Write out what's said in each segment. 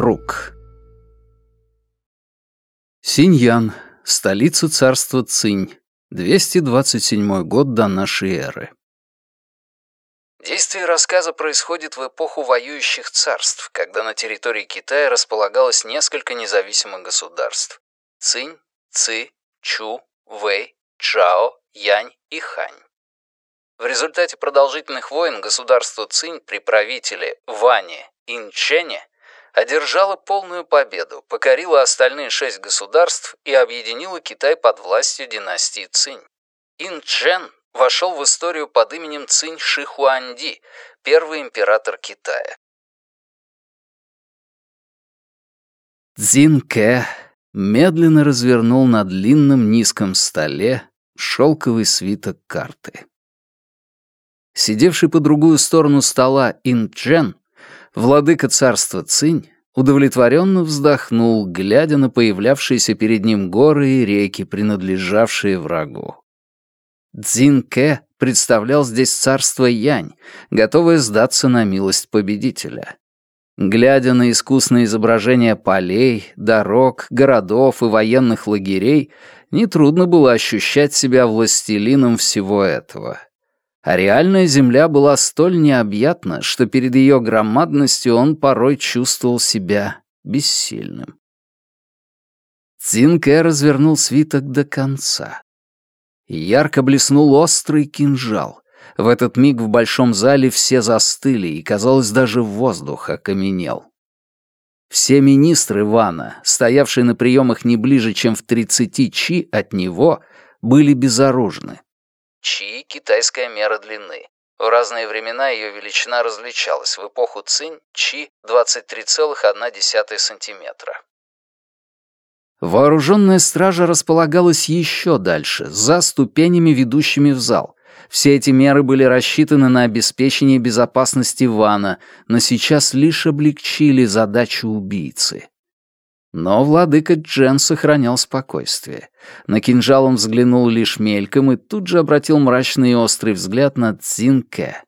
Круг. Синьян, столица царства Цинь, 227 год до нашей эры. Действие рассказа происходит в эпоху воюющих царств, когда на территории Китая располагалось несколько независимых государств – Цинь, Ци, Чу, Вэй, Чао, Янь и Хань. В результате продолжительных войн государство Цинь при правителе Ване Инчене одержала полную победу, покорила остальные шесть государств и объединила Китай под властью династии Цинь. Инчен вошел в историю под именем Цинь Шихуанди, первый император Китая. Цзин Кэ медленно развернул на длинном низком столе шелковый свиток карты. Сидевший по другую сторону стола Ин Чжен, владыка царства Цинь, удовлетворенно вздохнул, глядя на появлявшиеся перед ним горы и реки, принадлежавшие врагу. Цзин Кэ представлял здесь царство Янь, готовое сдаться на милость победителя. Глядя на искусные изображения полей, дорог, городов и военных лагерей, нетрудно было ощущать себя властелином всего этого. А реальная земля была столь необъятна, что перед ее громадностью он порой чувствовал себя бессильным. Цинке развернул свиток до конца. Ярко блеснул острый кинжал. В этот миг в большом зале все застыли, и, казалось, даже воздух окаменел. Все министры Вана, стоявшие на приемах не ближе, чем в 30 чи от него, были безоружны. Чи — китайская мера длины. В разные времена ее величина различалась. В эпоху Цинь — чи — 23,1 сантиметра. Вооруженная стража располагалась еще дальше, за ступенями, ведущими в зал. Все эти меры были рассчитаны на обеспечение безопасности Вана, но сейчас лишь облегчили задачу убийцы. Но владыка Джен сохранял спокойствие. На кинжал он взглянул лишь мельком и тут же обратил мрачный и острый взгляд на Цинке.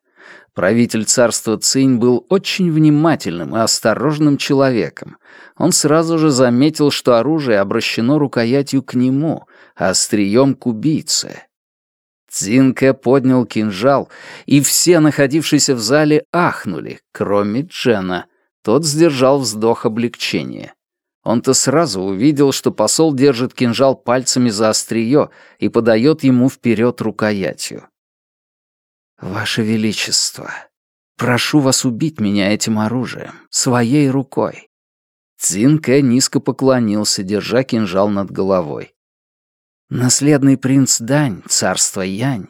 Правитель царства Цинь был очень внимательным и осторожным человеком. Он сразу же заметил, что оружие обращено рукоятью к нему, а острием к убийце. Цинке поднял кинжал, и все находившиеся в зале ахнули, кроме Джена. Тот сдержал вздох облегчения. Он-то сразу увидел, что посол держит кинжал пальцами за острие и подает ему вперед рукоятью. «Ваше Величество, прошу вас убить меня этим оружием, своей рукой». Цинке низко поклонился, держа кинжал над головой. «Наследный принц Дань, царство Янь,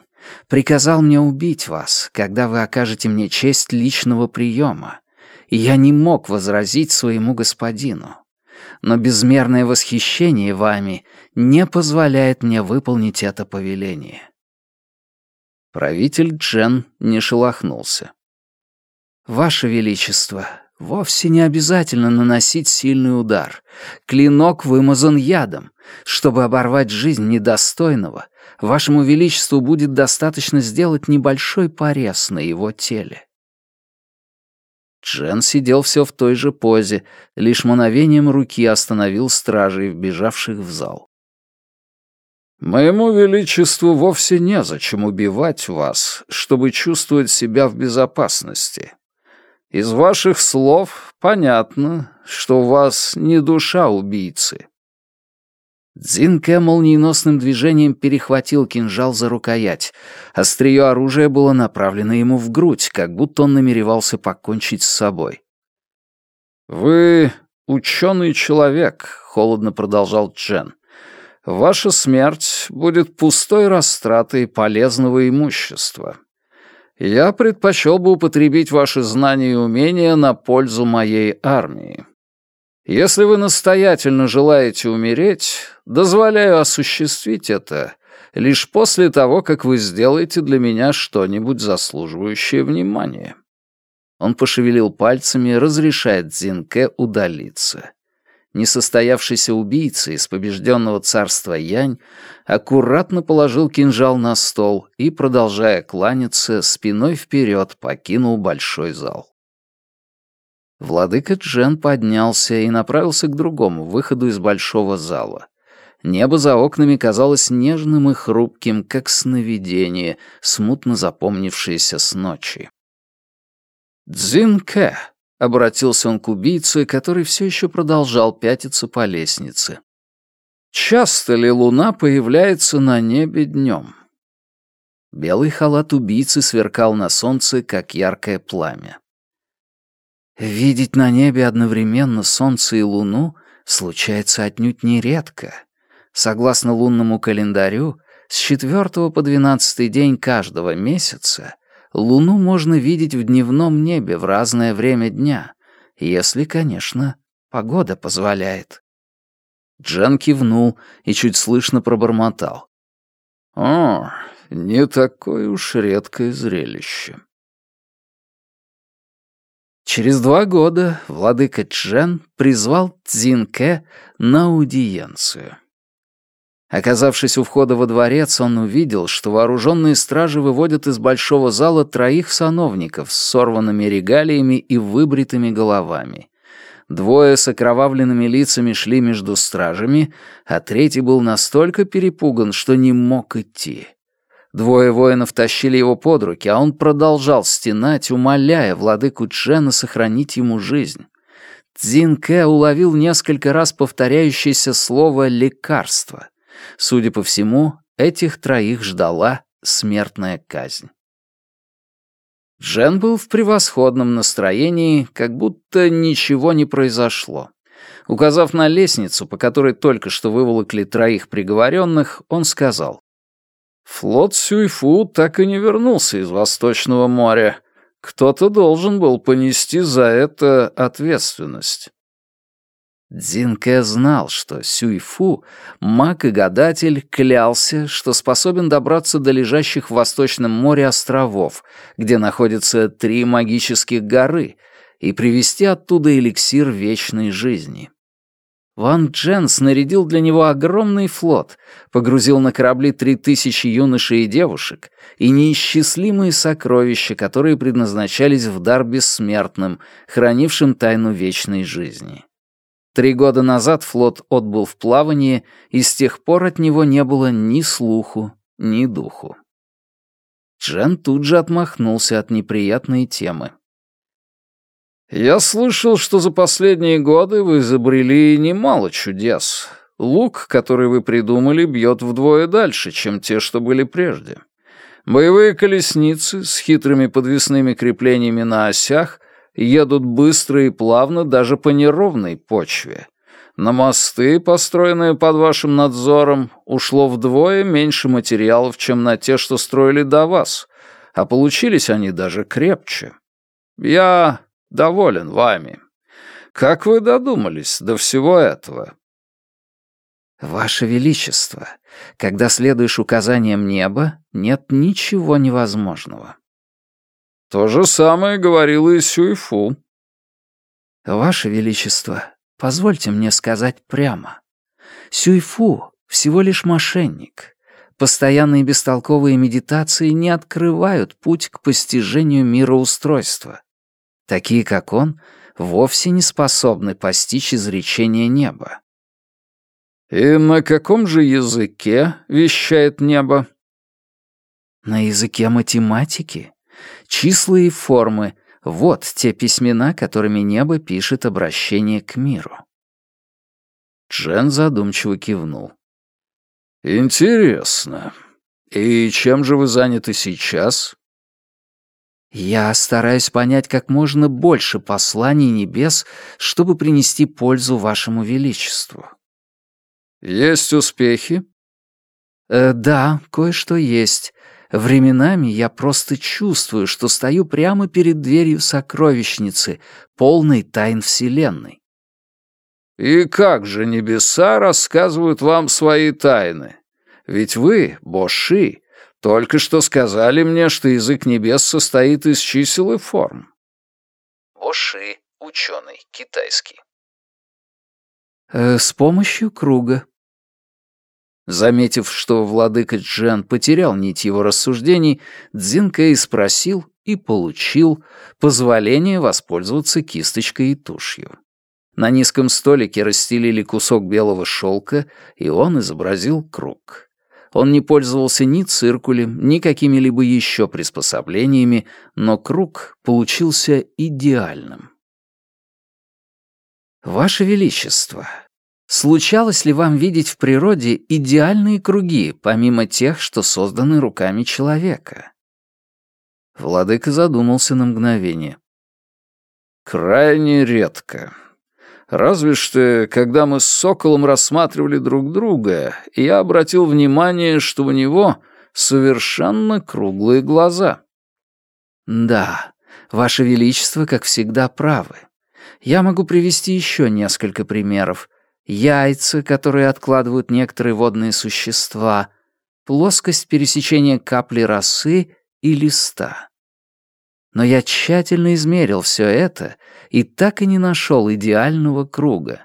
приказал мне убить вас, когда вы окажете мне честь личного приема, и я не мог возразить своему господину. Но безмерное восхищение вами не позволяет мне выполнить это повеление. Правитель Джен не шелохнулся. «Ваше Величество, вовсе не обязательно наносить сильный удар. Клинок вымазан ядом. Чтобы оборвать жизнь недостойного, Вашему Величеству будет достаточно сделать небольшой порез на его теле». Джен сидел все в той же позе, лишь мановением руки остановил стражей, вбежавших в зал. «Моему Величеству вовсе незачем убивать вас, чтобы чувствовать себя в безопасности. Из ваших слов понятно, что у вас не душа убийцы». Дзинке молниеносным движением перехватил кинжал за рукоять. Острие оружия было направлено ему в грудь, как будто он намеревался покончить с собой. «Вы ученый человек», — холодно продолжал Джен. Ваша смерть будет пустой растратой полезного имущества. Я предпочел бы употребить ваши знания и умения на пользу моей армии. Если вы настоятельно желаете умереть, дозволяю осуществить это лишь после того, как вы сделаете для меня что-нибудь заслуживающее внимания». Он пошевелил пальцами, разрешая Дзинке удалиться несостоявшийся убийца из побежденного царства Янь аккуратно положил кинжал на стол и, продолжая кланяться, спиной вперед покинул большой зал. Владыка Джен поднялся и направился к другому выходу из большого зала. Небо за окнами казалось нежным и хрупким, как сновидение, смутно запомнившееся с ночи. «Дзинке», — обратился он к убийце, который все еще продолжал пятиться по лестнице. «Часто ли луна появляется на небе днем?» Белый халат убийцы сверкал на солнце, как яркое пламя. Видеть на небе одновременно солнце и луну случается отнюдь нередко. Согласно лунному календарю, с 4 по 12 день каждого месяца луну можно видеть в дневном небе в разное время дня, если, конечно, погода позволяет. Джен кивнул и чуть слышно пробормотал. «О, не такое уж редкое зрелище». Через два года владыка Чжен призвал Цзинке на аудиенцию. Оказавшись у входа во дворец, он увидел, что вооруженные стражи выводят из большого зала троих сановников с сорванными регалиями и выбритыми головами. Двое с окровавленными лицами шли между стражами, а третий был настолько перепуган, что не мог идти. Двое воинов тащили его под руки, а он продолжал стенать, умоляя владыку Чжена сохранить ему жизнь. Цзин Кэ уловил несколько раз повторяющееся слово «лекарство». Судя по всему, этих троих ждала смертная казнь. Джен был в превосходном настроении, как будто ничего не произошло. Указав на лестницу, по которой только что выволокли троих приговоренных, он сказал, Флот Сюйфу так и не вернулся из Восточного моря. Кто-то должен был понести за это ответственность. Дзинке знал, что Сюйфу, маг и гадатель, клялся, что способен добраться до лежащих в Восточном море островов, где находятся три магических горы, и привезти оттуда эликсир вечной жизни. Ван Джен снарядил для него огромный флот, погрузил на корабли три тысячи юношей и девушек и неисчислимые сокровища, которые предназначались в дар бессмертным, хранившим тайну вечной жизни. Три года назад флот отбыл в плавание, и с тех пор от него не было ни слуху, ни духу. Джен тут же отмахнулся от неприятной темы. «Я слышал, что за последние годы вы изобрели немало чудес. Лук, который вы придумали, бьет вдвое дальше, чем те, что были прежде. Боевые колесницы с хитрыми подвесными креплениями на осях едут быстро и плавно даже по неровной почве. На мосты, построенные под вашим надзором, ушло вдвое меньше материалов, чем на те, что строили до вас, а получились они даже крепче. Я доволен вами. Как вы додумались до всего этого?» «Ваше Величество, когда следуешь указаниям неба, нет ничего невозможного». «То же самое говорил и Сюйфу». «Ваше Величество, позвольте мне сказать прямо. Сюйфу всего лишь мошенник. Постоянные бестолковые медитации не открывают путь к постижению мироустройства. Такие, как он, вовсе не способны постичь изречение неба. «И на каком же языке вещает небо?» «На языке математики. Числа и формы — вот те письмена, которыми небо пишет обращение к миру». Джен задумчиво кивнул. «Интересно. И чем же вы заняты сейчас?» Я стараюсь понять как можно больше посланий небес, чтобы принести пользу вашему величеству. Есть успехи? Э, да, кое-что есть. Временами я просто чувствую, что стою прямо перед дверью сокровищницы, полной тайн Вселенной. И как же небеса рассказывают вам свои тайны? Ведь вы, Боши, только что сказали мне, что язык небес состоит из чисел и форм. Оши, ученый, китайский. Э, с помощью круга. Заметив, что владыка Джен потерял нить его рассуждений, Цзин Кэй спросил, и получил позволение воспользоваться кисточкой и тушью. На низком столике расстелили кусок белого шелка, и он изобразил круг. Он не пользовался ни циркулем, ни какими-либо еще приспособлениями, но круг получился идеальным. «Ваше Величество, случалось ли вам видеть в природе идеальные круги, помимо тех, что созданы руками человека?» Владыка задумался на мгновение. «Крайне редко. Разве что, когда мы с Соколом рассматривали друг друга, я обратил внимание, что у него совершенно круглые глаза». «Да, Ваше Величество, как всегда, правы. Я могу привести еще несколько примеров. Яйца, которые откладывают некоторые водные существа, плоскость пересечения капли росы и листа. Но я тщательно измерил все это и так и не нашел идеального круга.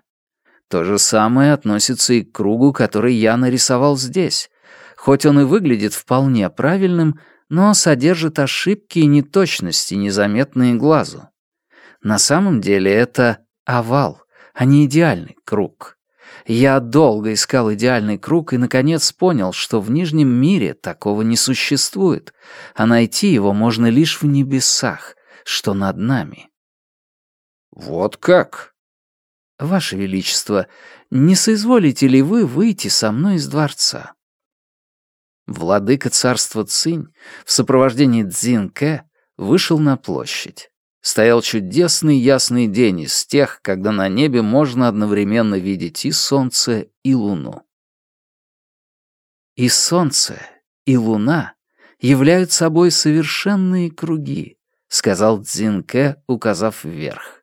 То же самое относится и к кругу, который я нарисовал здесь. Хоть он и выглядит вполне правильным, но содержит ошибки и неточности, незаметные глазу. На самом деле это овал, а не идеальный круг. Я долго искал идеальный круг и, наконец, понял, что в Нижнем мире такого не существует, а найти его можно лишь в небесах, что над нами. «Вот как?» «Ваше Величество, не соизволите ли вы выйти со мной из дворца?» Владыка царства Цинь в сопровождении Цзинке вышел на площадь. Стоял чудесный ясный день из тех, когда на небе можно одновременно видеть и солнце, и луну. И солнце, и луна являют собой совершенные круги, сказал Цзинке, указав вверх.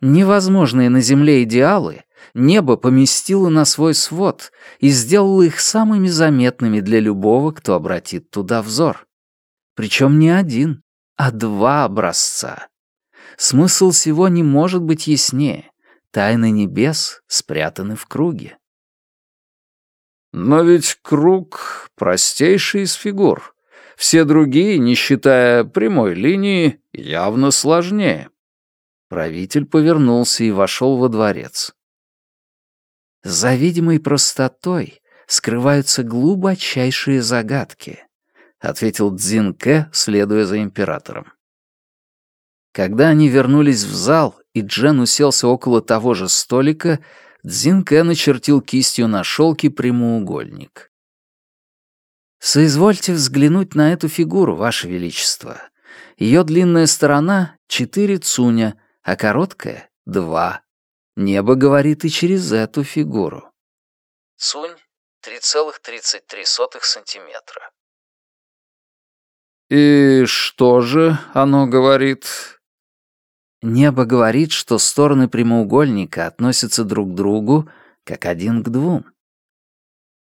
Невозможные на Земле идеалы небо поместило на свой свод и сделало их самыми заметными для любого, кто обратит туда взор. Причем не один, а два образца. Смысл всего не может быть яснее. Тайны небес спрятаны в круге. Но ведь круг — простейший из фигур. Все другие, не считая прямой линии, явно сложнее. Правитель повернулся и вошел во дворец. За видимой простотой скрываются глубочайшие загадки, ответил Цзинке, следуя за императором. Когда они вернулись в зал, и Джен уселся около того же столика, Цзинке начертил кистью на шелке прямоугольник. «Соизвольте взглянуть на эту фигуру, Ваше Величество. Ее длинная сторона — четыре цуня, а короткая — два. Небо говорит и через эту фигуру». Цунь — 3,33 сантиметра. «И что же оно говорит?» Небо говорит, что стороны прямоугольника относятся друг к другу, как один к двум.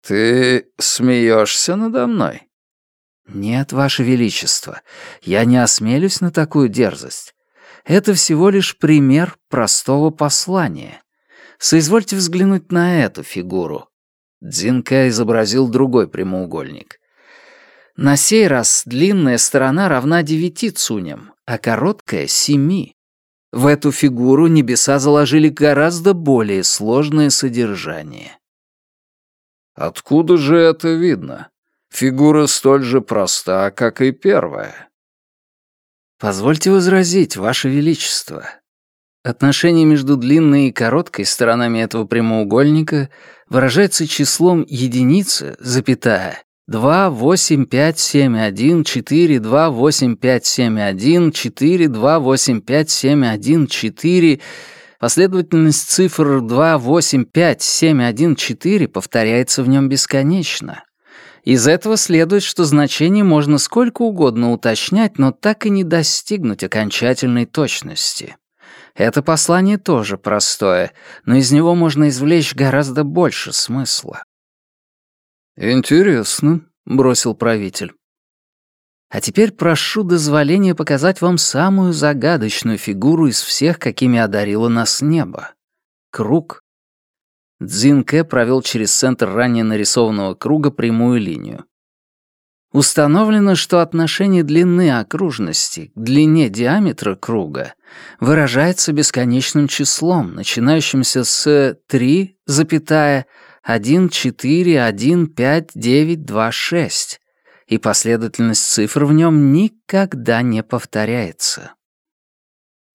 «Ты смеешься надо мной?» «Нет, Ваше Величество, я не осмелюсь на такую дерзость. Это всего лишь пример простого послания. Соизвольте взглянуть на эту фигуру». Дзинка изобразил другой прямоугольник. На сей раз длинная сторона равна девяти цуням, а короткая — семи. В эту фигуру небеса заложили гораздо более сложное содержание. Откуда же это видно? Фигура столь же проста, как и первая. Позвольте возразить, Ваше Величество. Отношение между длинной и короткой сторонами этого прямоугольника выражается числом единицы, запятая, 2, 8, 5, 7, 1, 4, 2, 8, 5, 7, 1, 4, 2, 8, 5, 7, 1, 4. Последовательность цифр 2, 8, 5, 7, 1, 4 повторяется в нем бесконечно. Из этого следует, что значение можно сколько угодно уточнять, но так и не достигнуть окончательной точности. Это послание тоже простое, но из него можно извлечь гораздо больше смысла. «Интересно», — бросил правитель. «А теперь прошу дозволения показать вам самую загадочную фигуру из всех, какими одарило нас небо. Круг». Цзинке провел через центр ранее нарисованного круга прямую линию. Установлено, что отношение длины окружности к длине диаметра круга выражается бесконечным числом, начинающимся с 3,1415926, и последовательность цифр в нем никогда не повторяется.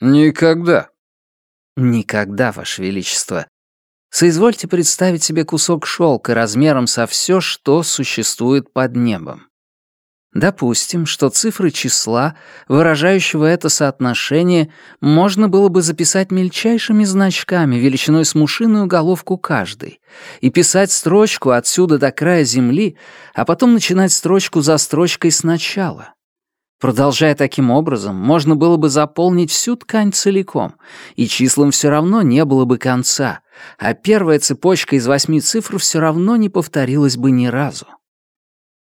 «Никогда». «Никогда, Ваше Величество. Соизвольте представить себе кусок шелка размером со все, что существует под небом. Допустим, что цифры числа, выражающего это соотношение, можно было бы записать мельчайшими значками величиной с мушиную головку каждой и писать строчку отсюда до края земли, а потом начинать строчку за строчкой сначала. Продолжая таким образом, можно было бы заполнить всю ткань целиком, и числам все равно не было бы конца, а первая цепочка из восьми цифр все равно не повторилась бы ни разу.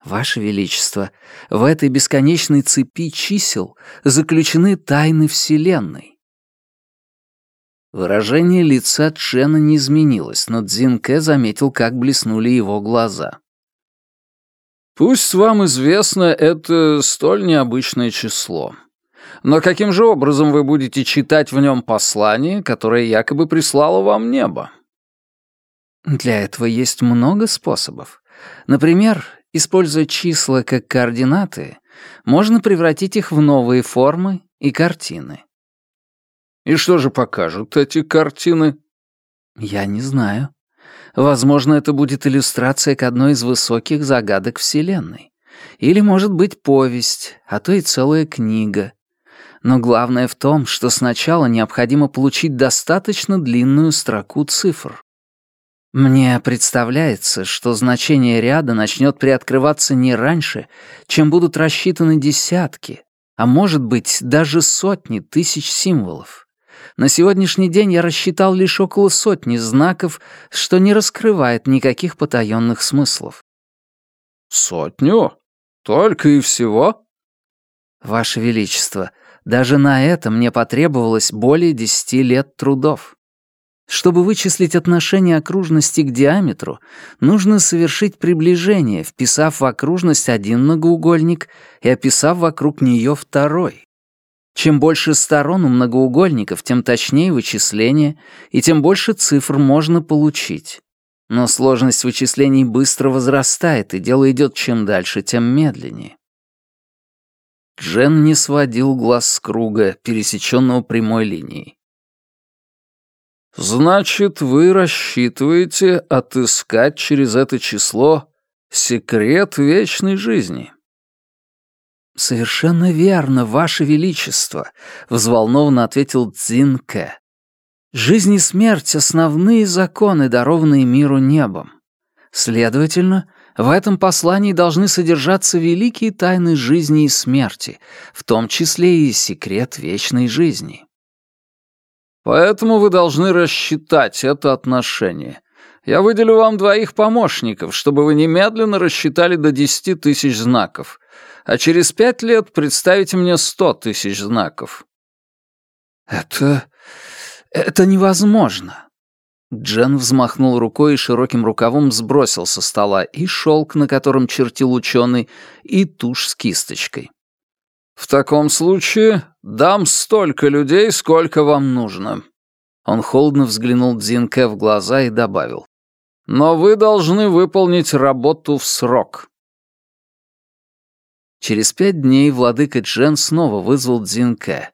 Ваше Величество, в этой бесконечной цепи чисел заключены тайны Вселенной. Выражение лица Чена не изменилось, но Цзинке заметил, как блеснули его глаза. «Пусть вам известно это столь необычное число. Но каким же образом вы будете читать в нем послание, которое якобы прислало вам небо?» Для этого есть много способов. Например, Используя числа как координаты, можно превратить их в новые формы и картины. И что же покажут эти картины? Я не знаю. Возможно, это будет иллюстрация к одной из высоких загадок Вселенной. Или, может быть, повесть, а то и целая книга. Но главное в том, что сначала необходимо получить достаточно длинную строку цифр. Мне представляется, что значение ряда начнет приоткрываться не раньше, чем будут рассчитаны десятки, а может быть даже сотни тысяч символов. На сегодняшний день я рассчитал лишь около сотни знаков, что не раскрывает никаких потаенных смыслов. «Сотню? Только и всего?» «Ваше Величество, даже на это мне потребовалось более десяти лет трудов». Чтобы вычислить отношение окружности к диаметру, нужно совершить приближение, вписав в окружность один многоугольник и описав вокруг нее второй. Чем больше сторон у многоугольников, тем точнее вычисление, и тем больше цифр можно получить. Но сложность вычислений быстро возрастает, и дело идет чем дальше, тем медленнее. Джен не сводил глаз с круга, пересеченного прямой линией. Значит, вы рассчитываете отыскать через это число секрет вечной жизни? «Совершенно верно, Ваше Величество», — взволнованно ответил Цзинке. «Жизнь и смерть — основные законы, дарованные миру небом. Следовательно, в этом послании должны содержаться великие тайны жизни и смерти, в том числе и секрет вечной жизни». Поэтому вы должны рассчитать это отношение. Я выделю вам двоих помощников, чтобы вы немедленно рассчитали до десяти тысяч знаков, а через пять лет представите мне сто тысяч знаков». «Это... это невозможно». Джен взмахнул рукой и широким рукавом сбросил со стола и шелк, на котором чертил ученый, и тушь с кисточкой. «В таком случае дам столько людей, сколько вам нужно». Он холодно взглянул Дзинке в глаза и добавил. «Но вы должны выполнить работу в срок». Через пять дней владыка Джен снова вызвал Дзинке.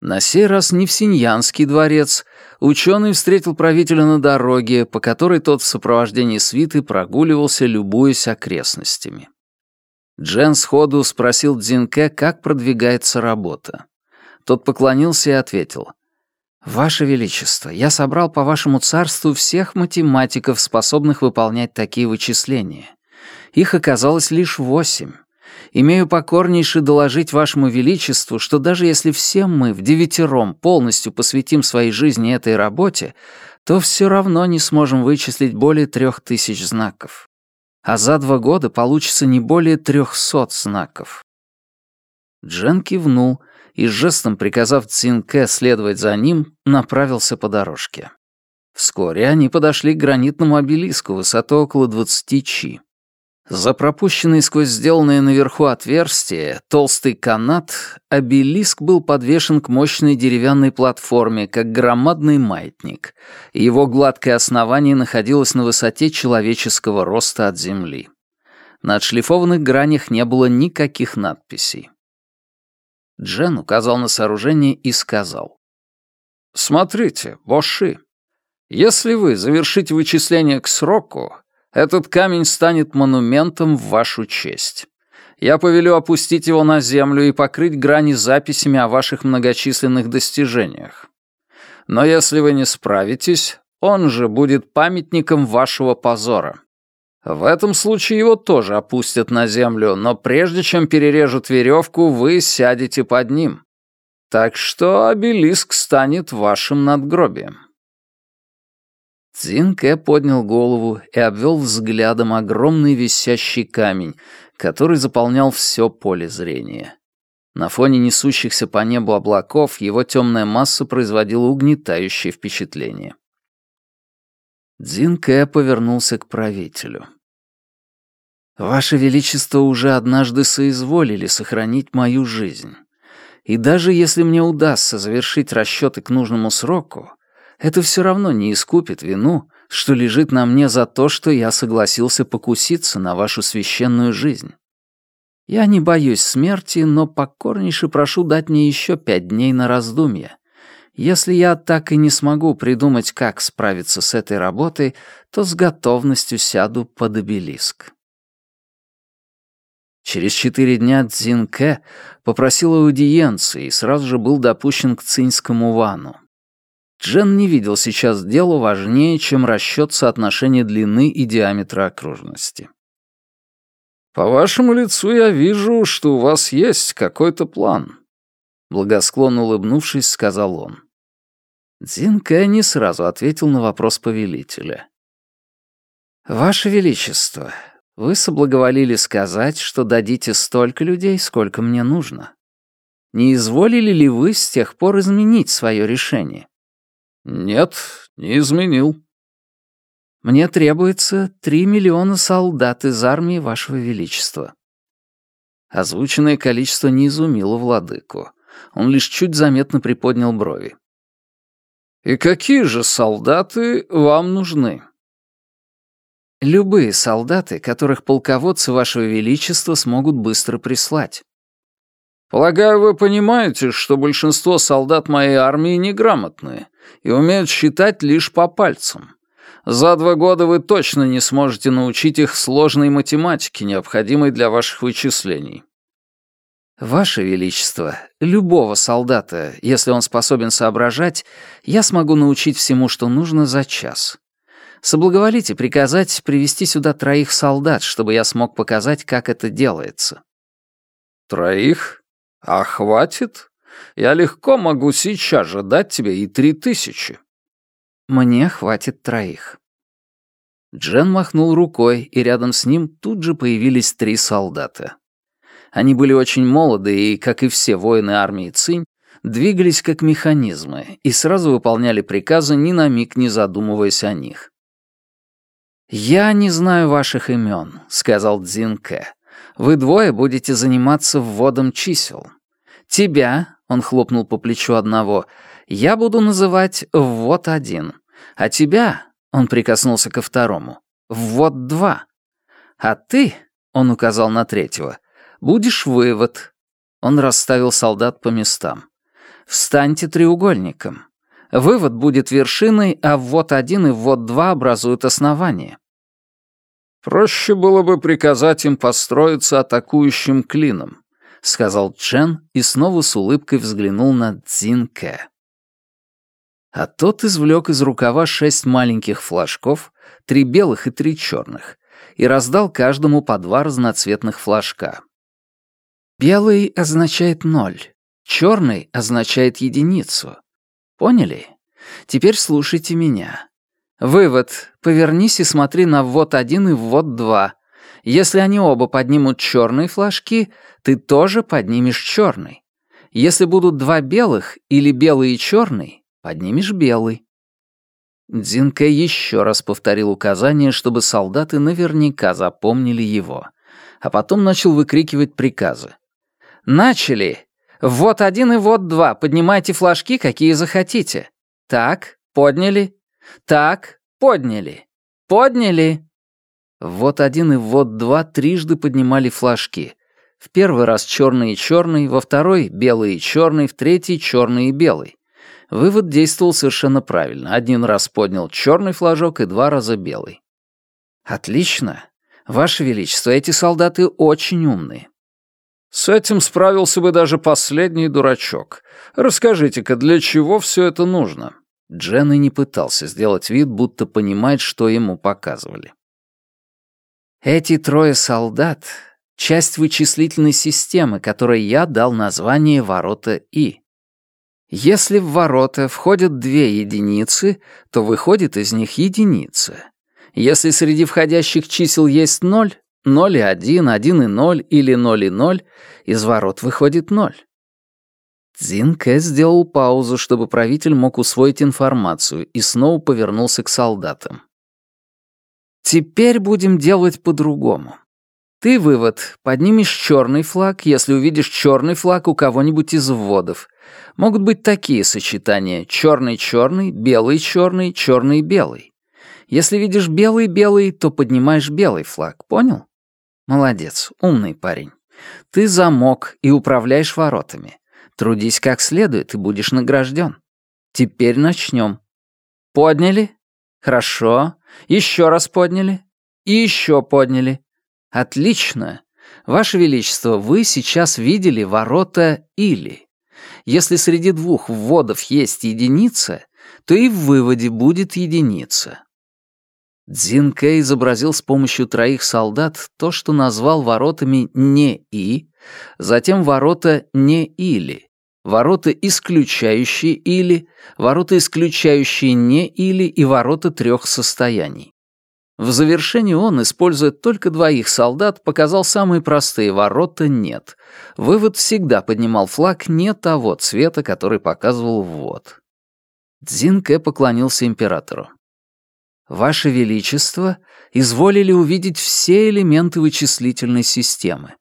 На сей раз не в Синьянский дворец. Ученый встретил правителя на дороге, по которой тот в сопровождении свиты прогуливался, любуясь окрестностями. Джен сходу спросил Дзинке, как продвигается работа. Тот поклонился и ответил. «Ваше Величество, я собрал по вашему царству всех математиков, способных выполнять такие вычисления. Их оказалось лишь восемь. Имею покорнейше доложить вашему величеству, что даже если все мы в девятером полностью посвятим своей жизни этой работе, то все равно не сможем вычислить более трех тысяч знаков а за два года получится не более трехсот знаков. Джен кивнул и, жестом приказав Цинке следовать за ним, направился по дорожке. Вскоре они подошли к гранитному обелиску высотой около двадцати чи. За пропущенный сквозь сделанное наверху отверстие толстый канат обелиск был подвешен к мощной деревянной платформе, как громадный маятник, и его гладкое основание находилось на высоте человеческого роста от земли. На отшлифованных гранях не было никаких надписей. Джен указал на сооружение и сказал. «Смотрите, Боши, если вы завершите вычисление к сроку, этот камень станет монументом в вашу честь. Я повелю опустить его на землю и покрыть грани записями о ваших многочисленных достижениях. Но если вы не справитесь, он же будет памятником вашего позора. В этом случае его тоже опустят на землю, но прежде чем перережут веревку, вы сядете под ним. Так что обелиск станет вашим надгробием. Цинке поднял голову и обвел взглядом огромный висящий камень, который заполнял все поле зрения. На фоне несущихся по небу облаков его темная масса производила угнетающее впечатление. Дзинке повернулся к правителю. «Ваше Величество уже однажды соизволили сохранить мою жизнь. И даже если мне удастся завершить расчеты к нужному сроку, это все равно не искупит вину, что лежит на мне за то, что я согласился покуситься на вашу священную жизнь. Я не боюсь смерти, но покорнейше прошу дать мне еще пять дней на раздумье. Если я так и не смогу придумать, как справиться с этой работой, то с готовностью сяду под обелиск. Через четыре дня Цзинке попросил аудиенции и сразу же был допущен к цинскому вану. Джен не видел сейчас дело важнее, чем расчет соотношения длины и диаметра окружности. «По вашему лицу я вижу, что у вас есть какой-то план», — благосклонно улыбнувшись, сказал он. Дзинка не сразу ответил на вопрос повелителя. «Ваше Величество, вы соблаговолили сказать, что дадите столько людей, сколько мне нужно. Не изволили ли вы с тех пор изменить свое решение?» «Нет, не изменил». «Мне требуется три миллиона солдат из армии Вашего Величества». Озвученное количество не изумило владыку. Он лишь чуть заметно приподнял брови. «И какие же солдаты вам нужны?» «Любые солдаты, которых полководцы Вашего Величества смогут быстро прислать». «Полагаю, вы понимаете, что большинство солдат моей армии неграмотные и умеют считать лишь по пальцам. За два года вы точно не сможете научить их сложной математике, необходимой для ваших вычислений». «Ваше Величество, любого солдата, если он способен соображать, я смогу научить всему, что нужно за час. Соблаговолите приказать привести сюда троих солдат, чтобы я смог показать, как это делается». «Троих? А хватит?» Я легко могу сейчас же дать тебе и три тысячи». «Мне хватит троих». Джен махнул рукой, и рядом с ним тут же появились три солдата. Они были очень молоды и, как и все воины армии Цинь, двигались как механизмы и сразу выполняли приказы, ни на миг не задумываясь о них. «Я не знаю ваших имен», — сказал Цзинке. «Вы двое будете заниматься вводом чисел. Тебя он хлопнул по плечу одного. «Я буду называть «ввод один», а тебя...» — он прикоснулся ко второму. «Ввод два». А ты...» — он указал на третьего. «Будешь вывод». Он расставил солдат по местам. «Встаньте треугольником. Вывод будет вершиной, а ввод один и ввод два образуют основание». Проще было бы приказать им построиться атакующим клином. — сказал Чен и снова с улыбкой взглянул на Цзинке. А тот извлек из рукава шесть маленьких флажков, три белых и три черных, и раздал каждому по два разноцветных флажка. Белый означает ноль, черный означает единицу. Поняли? Теперь слушайте меня. Вывод. Повернись и смотри на ввод один и ввод два. Если они оба поднимут черные флажки, ты тоже поднимешь черный. Если будут два белых или белый и черный, поднимешь белый. Дзинке еще раз повторил указание, чтобы солдаты наверняка запомнили его, а потом начал выкрикивать приказы. «Начали! Вот один и вот два, поднимайте флажки, какие захотите. Так, подняли. Так, подняли. Подняли!» Вот один и вот два трижды поднимали флажки. В первый раз черный и черный, во второй — белый и черный, в третий — черный и белый. Вывод действовал совершенно правильно. Один раз поднял черный флажок и два раза белый. «Отлично. Ваше Величество, эти солдаты очень умные». «С этим справился бы даже последний дурачок. Расскажите-ка, для чего все это нужно?» Джен и не пытался сделать вид, будто понимает, что ему показывали. Эти трое солдат — часть вычислительной системы, которой я дал название «Ворота И». Если в ворота входят две единицы, то выходит из них единица. Если среди входящих чисел есть ноль, ноль и один, один и ноль или ноль и ноль, из ворот выходит ноль. Цзинке сделал паузу, чтобы правитель мог усвоить информацию, и снова повернулся к солдатам. Теперь будем делать по-другому. Ты, вывод, поднимешь черный флаг, если увидишь черный флаг у кого-нибудь из вводов. Могут быть такие сочетания черный-черный, белый-черный, черный-белый. Если видишь белый-белый, то поднимаешь белый флаг, понял? Молодец, умный парень. Ты замок и управляешь воротами. Трудись как следует и будешь награжден. Теперь начнем. Подняли? Хорошо. Еще раз подняли. И еще подняли. Отлично. Ваше Величество, вы сейчас видели ворота или. Если среди двух вводов есть единица, то и в выводе будет единица. Дзинке изобразил с помощью троих солдат то, что назвал воротами «не и», затем ворота «не или», ворота, исключающие или, ворота, исключающие не или и ворота трех состояний. В завершении он, используя только двоих солдат, показал самые простые ворота «нет». Вывод всегда поднимал флаг не того цвета, который показывал ввод. Дзинке поклонился императору. «Ваше Величество, изволили увидеть все элементы вычислительной системы.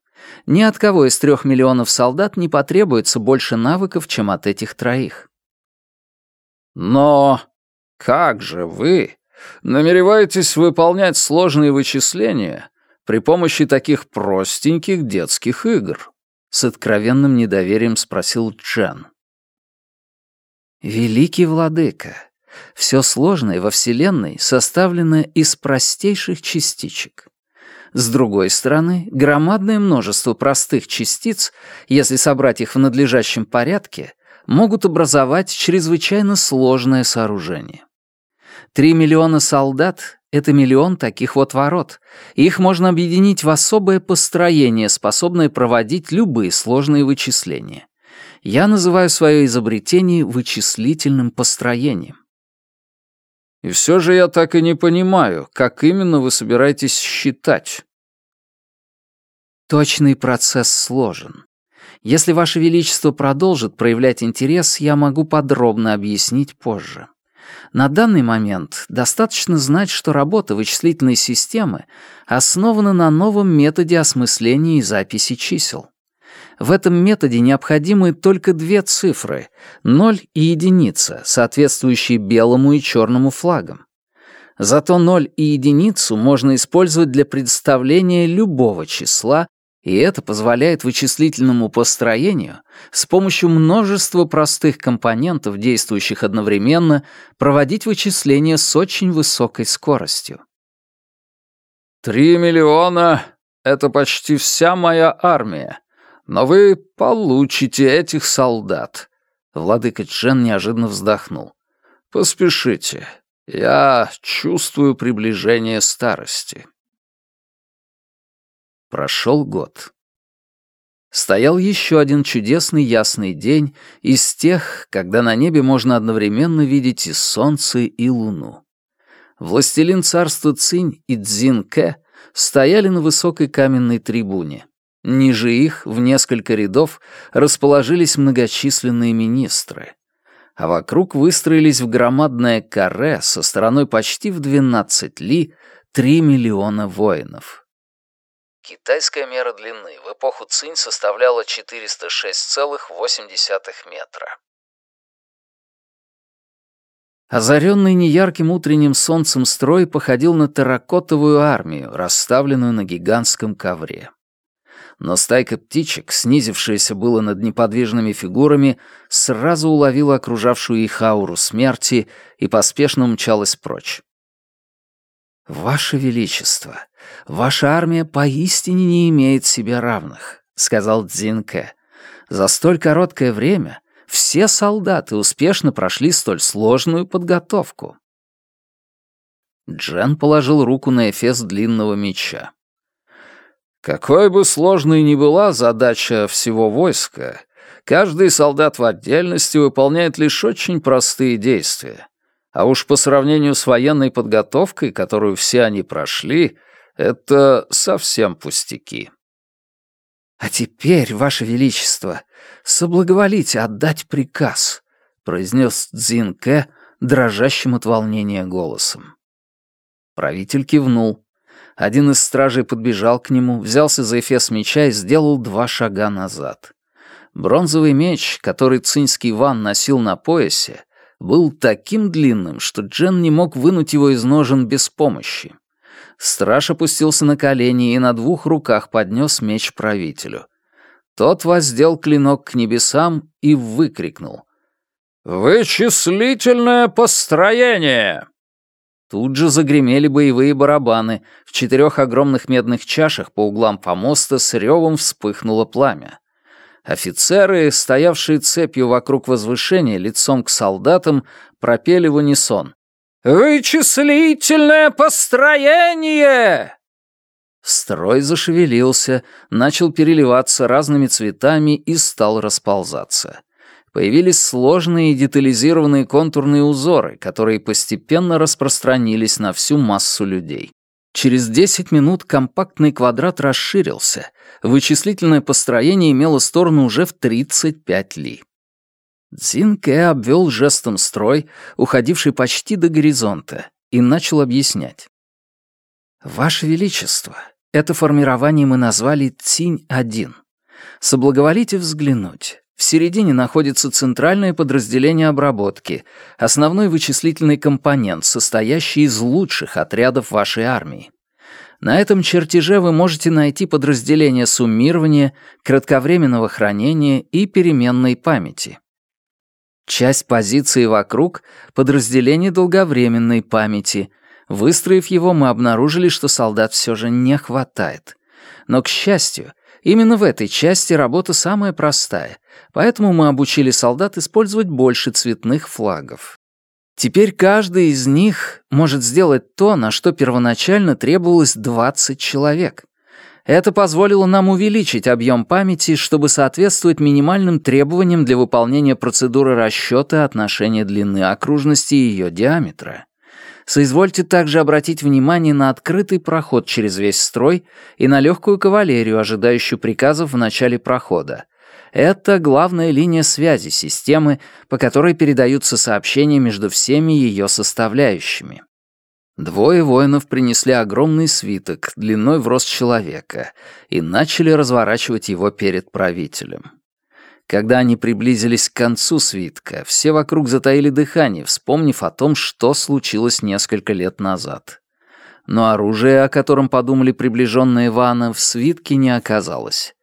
Ни от кого из трех миллионов солдат не потребуется больше навыков, чем от этих троих. Но как же вы намереваетесь выполнять сложные вычисления при помощи таких простеньких детских игр? С откровенным недоверием спросил Джен. Великий владыка, все сложное во Вселенной составлено из простейших частичек. С другой стороны, громадное множество простых частиц, если собрать их в надлежащем порядке, могут образовать чрезвычайно сложное сооружение. Три миллиона солдат — это миллион таких вот ворот. Их можно объединить в особое построение, способное проводить любые сложные вычисления. Я называю свое изобретение вычислительным построением. И все же я так и не понимаю, как именно вы собираетесь считать. Точный процесс сложен. Если Ваше Величество продолжит проявлять интерес, я могу подробно объяснить позже. На данный момент достаточно знать, что работа вычислительной системы основана на новом методе осмысления и записи чисел. В этом методе необходимы только две цифры — ноль и единица, соответствующие белому и черному флагам. Зато ноль и единицу можно использовать для представления любого числа, и это позволяет вычислительному построению с помощью множества простых компонентов, действующих одновременно, проводить вычисления с очень высокой скоростью. «Три миллиона — это почти вся моя армия», но вы получите этих солдат. Владыка Чжен неожиданно вздохнул. Поспешите. Я чувствую приближение старости. Прошел год. Стоял еще один чудесный ясный день из тех, когда на небе можно одновременно видеть и солнце, и луну. Властелин царства Цинь и Цзин Кэ стояли на высокой каменной трибуне. Ниже их, в несколько рядов, расположились многочисленные министры. а вокруг выстроились в громадное каре со стороной почти в 12 ли 3 миллиона воинов. Китайская мера длины в эпоху Цинь составляла 406,8 метра. Озаренный неярким утренним солнцем строй походил на терракотовую армию, расставленную на гигантском ковре. Но стайка птичек, снизившаяся было над неподвижными фигурами, сразу уловила окружавшую их ауру смерти и поспешно умчалась прочь. «Ваше Величество, ваша армия поистине не имеет себе равных», — сказал Цзинке. «За столь короткое время все солдаты успешно прошли столь сложную подготовку. Джен положил руку на эфес длинного меча. Какой бы сложной ни была задача всего войска, каждый солдат в отдельности выполняет лишь очень простые действия. А уж по сравнению с военной подготовкой, которую все они прошли, это совсем пустяки. «А теперь, Ваше Величество, соблаговолите отдать приказ», — произнес Цзинке дрожащим от волнения голосом. Правитель кивнул. Один из стражей подбежал к нему, взялся за эфес меча и сделал два шага назад. Бронзовый меч, который цинский ван носил на поясе, был таким длинным, что Джен не мог вынуть его из ножен без помощи. Страж опустился на колени и на двух руках поднес меч правителю. Тот воздел клинок к небесам и выкрикнул. «Вычислительное построение!» Тут же загремели боевые барабаны. В четырех огромных медных чашах по углам помоста с ревом вспыхнуло пламя. Офицеры, стоявшие цепью вокруг возвышения лицом к солдатам, пропели в унисон. «Вычислительное построение!» Строй зашевелился, начал переливаться разными цветами и стал расползаться. Появились сложные и детализированные контурные узоры, которые постепенно распространились на всю массу людей. Через 10 минут компактный квадрат расширился. Вычислительное построение имело сторону уже в 35 ли. Цзинке обвел жестом строй, уходивший почти до горизонта, и начал объяснять. «Ваше Величество, это формирование мы назвали Цинь-1. Соблаговолите взглянуть. В середине находится центральное подразделение обработки, основной вычислительный компонент, состоящий из лучших отрядов вашей армии. На этом чертеже вы можете найти подразделения суммирования, кратковременного хранения и переменной памяти. Часть позиции вокруг — подразделение долговременной памяти. Выстроив его, мы обнаружили, что солдат все же не хватает. Но, к счастью, именно в этой части работа самая простая, поэтому мы обучили солдат использовать больше цветных флагов. Теперь каждый из них может сделать то, на что первоначально требовалось 20 человек. Это позволило нам увеличить объем памяти, чтобы соответствовать минимальным требованиям для выполнения процедуры расчета отношения длины окружности и ее диаметра. Соизвольте также обратить внимание на открытый проход через весь строй и на легкую кавалерию, ожидающую приказов в начале прохода. Это главная линия связи системы, по которой передаются сообщения между всеми ее составляющими. Двое воинов принесли огромный свиток длиной в рост человека и начали разворачивать его перед правителем. Когда они приблизились к концу свитка, все вокруг затаили дыхание, вспомнив о том, что случилось несколько лет назад. Но оружие, о котором подумали приближенные Ивана, в свитке не оказалось.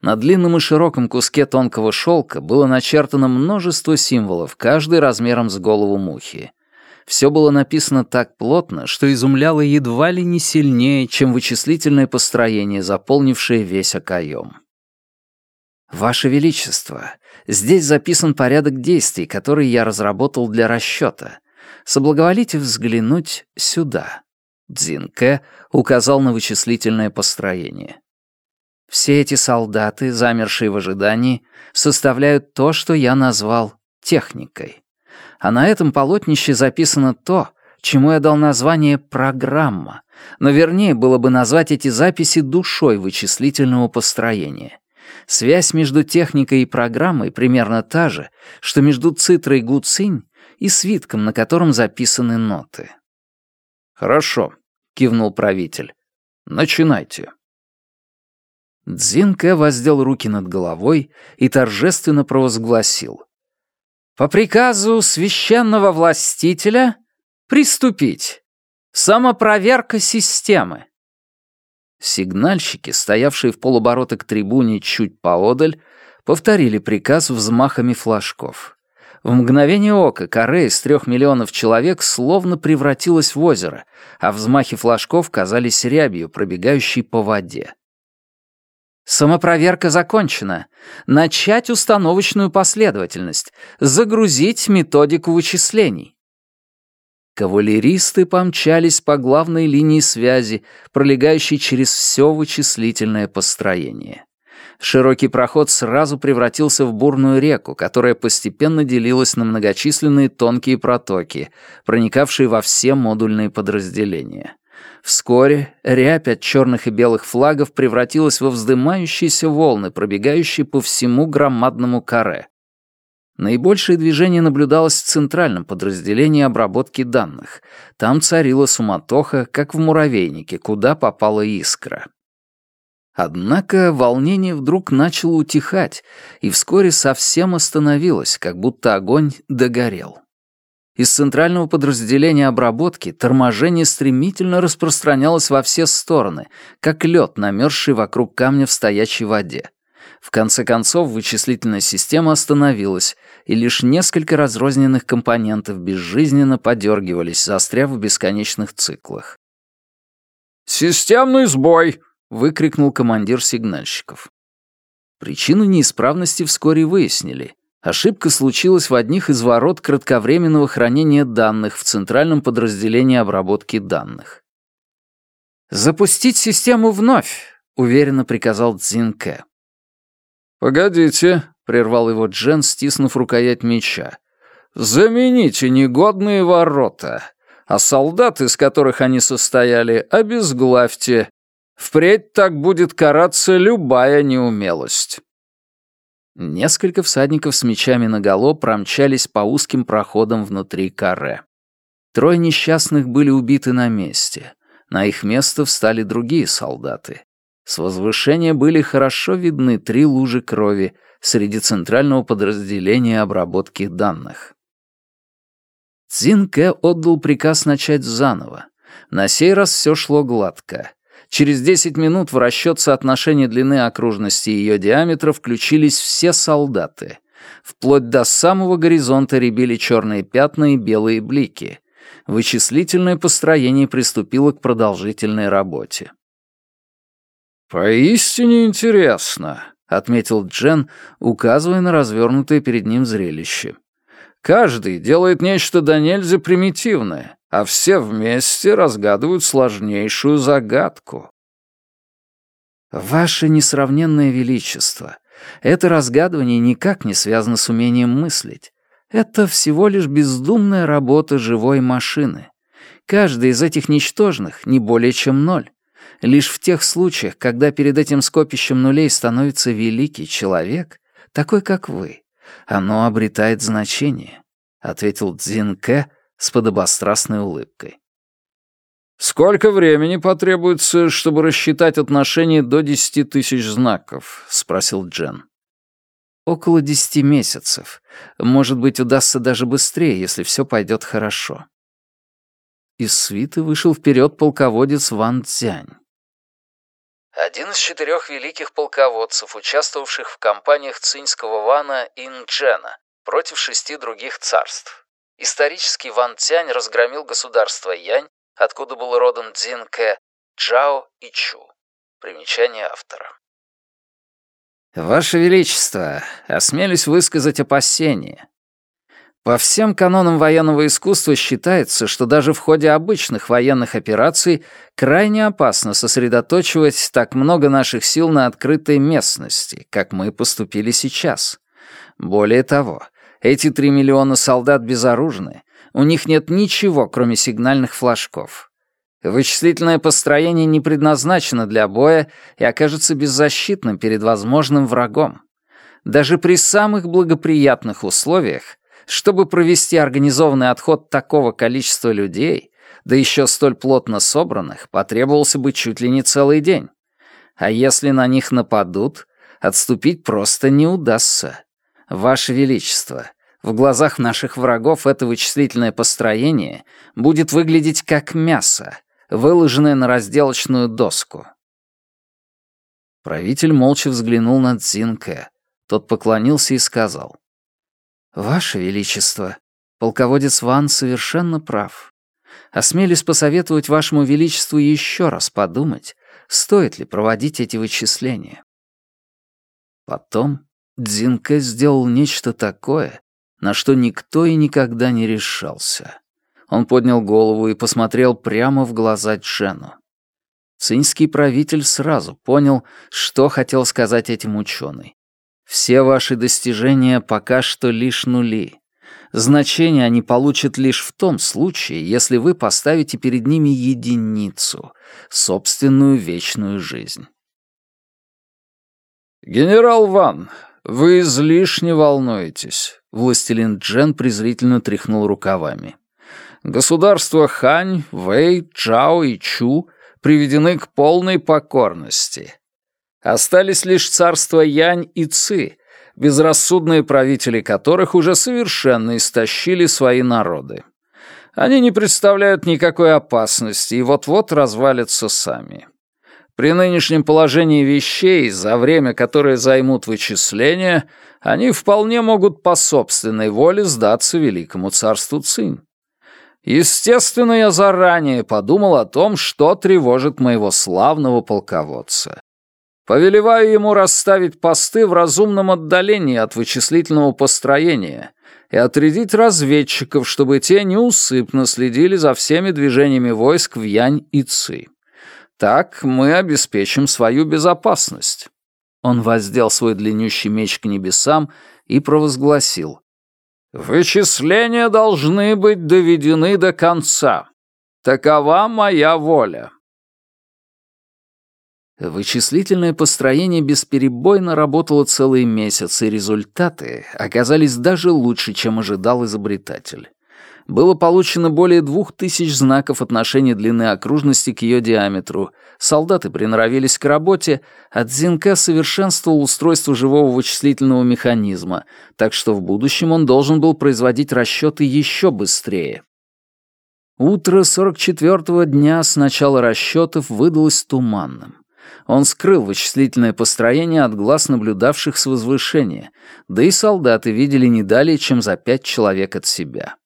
На длинном и широком куске тонкого шелка было начертано множество символов, каждый размером с голову мухи. Все было написано так плотно, что изумляло едва ли не сильнее, чем вычислительное построение, заполнившее весь окоем. «Ваше Величество, здесь записан порядок действий, который я разработал для расчета. Соблаговолите взглянуть сюда». Дзинке указал на вычислительное построение. Все эти солдаты, замершие в ожидании, составляют то, что я назвал техникой а на этом полотнище записано то, чему я дал название «программа», но вернее было бы назвать эти записи душой вычислительного построения. Связь между техникой и программой примерно та же, что между цитрой гуцинь и свитком, на котором записаны ноты. «Хорошо», — кивнул правитель. «Начинайте». Дзинке воздел руки над головой и торжественно провозгласил. «По приказу священного властителя приступить. Самопроверка системы». Сигнальщики, стоявшие в полоборота к трибуне чуть поодаль, повторили приказ взмахами флажков. В мгновение ока каре из трех миллионов человек словно превратилась в озеро, а взмахи флажков казались рябью, пробегающей по воде. Самопроверка закончена. Начать установочную последовательность. Загрузить методику вычислений. Кавалеристы помчались по главной линии связи, пролегающей через все вычислительное построение. Широкий проход сразу превратился в бурную реку, которая постепенно делилась на многочисленные тонкие протоки, проникавшие во все модульные подразделения. Вскоре рябь от черных и белых флагов превратилась во вздымающиеся волны, пробегающие по всему громадному каре. Наибольшее движение наблюдалось в центральном подразделении обработки данных. Там царила суматоха, как в муравейнике, куда попала искра. Однако волнение вдруг начало утихать, и вскоре совсем остановилось, как будто огонь догорел. Из центрального подразделения обработки торможение стремительно распространялось во все стороны, как лед, намерзший вокруг камня в стоячей воде. В конце концов, вычислительная система остановилась, и лишь несколько разрозненных компонентов безжизненно подергивались, застряв в бесконечных циклах. «Системный сбой!» — выкрикнул командир сигнальщиков. Причину неисправности вскоре выяснили. Ошибка случилась в одних из ворот кратковременного хранения данных в центральном подразделении обработки данных. «Запустить систему вновь», — уверенно приказал Цзинке. «Погодите», — прервал его Джен, стиснув рукоять меча. «Замените негодные ворота, а солдат, из которых они состояли, обезглавьте. Впредь так будет караться любая неумелость». Несколько всадников с мечами наголо промчались по узким проходам внутри каре. Трое несчастных были убиты на месте. На их место встали другие солдаты. С возвышения были хорошо видны три лужи крови среди центрального подразделения обработки данных. Цзинке отдал приказ начать заново. На сей раз все шло гладко. Через 10 минут в расчет соотношения длины окружности и ее диаметра включились все солдаты. Вплоть до самого горизонта рябили черные пятна и белые блики. Вычислительное построение приступило к продолжительной работе. «Поистине интересно», — отметил Джен, указывая на развернутое перед ним зрелище. «Каждый делает нечто до нельзя примитивное, а все вместе разгадывают сложнейшую загадку». «Ваше несравненное величество, это разгадывание никак не связано с умением мыслить. Это всего лишь бездумная работа живой машины. Каждый из этих ничтожных не более чем ноль. Лишь в тех случаях, когда перед этим скопищем нулей становится великий человек, такой как вы, оно обретает значение», — ответил Цзинке с подобострастной улыбкой. «Сколько времени потребуется, чтобы рассчитать отношение до десяти тысяч знаков?» — спросил Джен. «Около десяти месяцев. Может быть, удастся даже быстрее, если все пойдет хорошо». Из свиты вышел вперед полководец Ван Цзянь. Один из четырех великих полководцев, участвовавших в кампаниях Цинского Вана и Инджена против шести других царств. Исторический Ван Цянь разгромил государство Янь, откуда был родом Цзинке, Джао и Чу. Примечание автора. «Ваше Величество, осмелюсь высказать опасения. По всем канонам военного искусства считается, что даже в ходе обычных военных операций крайне опасно сосредоточивать так много наших сил на открытой местности, как мы поступили сейчас. Более того, эти три миллиона солдат безоружны, у них нет ничего, кроме сигнальных флажков. Вычислительное построение не предназначено для боя и окажется беззащитным перед возможным врагом. Даже при самых благоприятных условиях, чтобы провести организованный отход такого количества людей, да еще столь плотно собранных, потребовался бы чуть ли не целый день. А если на них нападут, отступить просто не удастся. Ваше Величество, в глазах наших врагов это вычислительное построение будет выглядеть как мясо, выложенное на разделочную доску. Правитель молча взглянул на Цзинке. Тот поклонился и сказал. «Ваше Величество, полководец Ван совершенно прав. Осмелюсь посоветовать Вашему Величеству еще раз подумать, стоит ли проводить эти вычисления». Потом Дзинке сделал нечто такое, на что никто и никогда не решался. Он поднял голову и посмотрел прямо в глаза Джену. Цинский правитель сразу понял, что хотел сказать этим ученый. Все ваши достижения пока что лишь нули. Значение они получат лишь в том случае, если вы поставите перед ними единицу, собственную вечную жизнь. «Генерал Ван, вы излишне волнуетесь», — властелин Джен презрительно тряхнул рукавами. Государства Хань, Вэй, Чао и Чу приведены к полной покорности. Остались лишь царства Янь и Ци, безрассудные правители которых уже совершенно истощили свои народы. Они не представляют никакой опасности и вот-вот развалятся сами. При нынешнем положении вещей, за время, которое займут вычисления, они вполне могут по собственной воле сдаться великому царству Цинь. Естественно, я заранее подумал о том, что тревожит моего славного полководца. Повелеваю ему расставить посты в разумном отдалении от вычислительного построения и отрядить разведчиков, чтобы те неусыпно следили за всеми движениями войск в Янь и Ци. Так мы обеспечим свою безопасность. Он воздел свой длиннющий меч к небесам и провозгласил. Вычисления должны быть доведены до конца. Такова моя воля. Вычислительное построение бесперебойно работало целый месяц, и результаты оказались даже лучше, чем ожидал изобретатель было получено более двух тысяч знаков отношения длины окружности к ее диаметру, солдаты приноровились к работе, а Дзинка совершенствовал устройство живого вычислительного механизма, так что в будущем он должен был производить расчеты еще быстрее. Утро 44-го дня с начала расчетов выдалось туманным. Он скрыл вычислительное построение от глаз наблюдавших с возвышения, да и солдаты видели не далее, чем за пять человек от себя.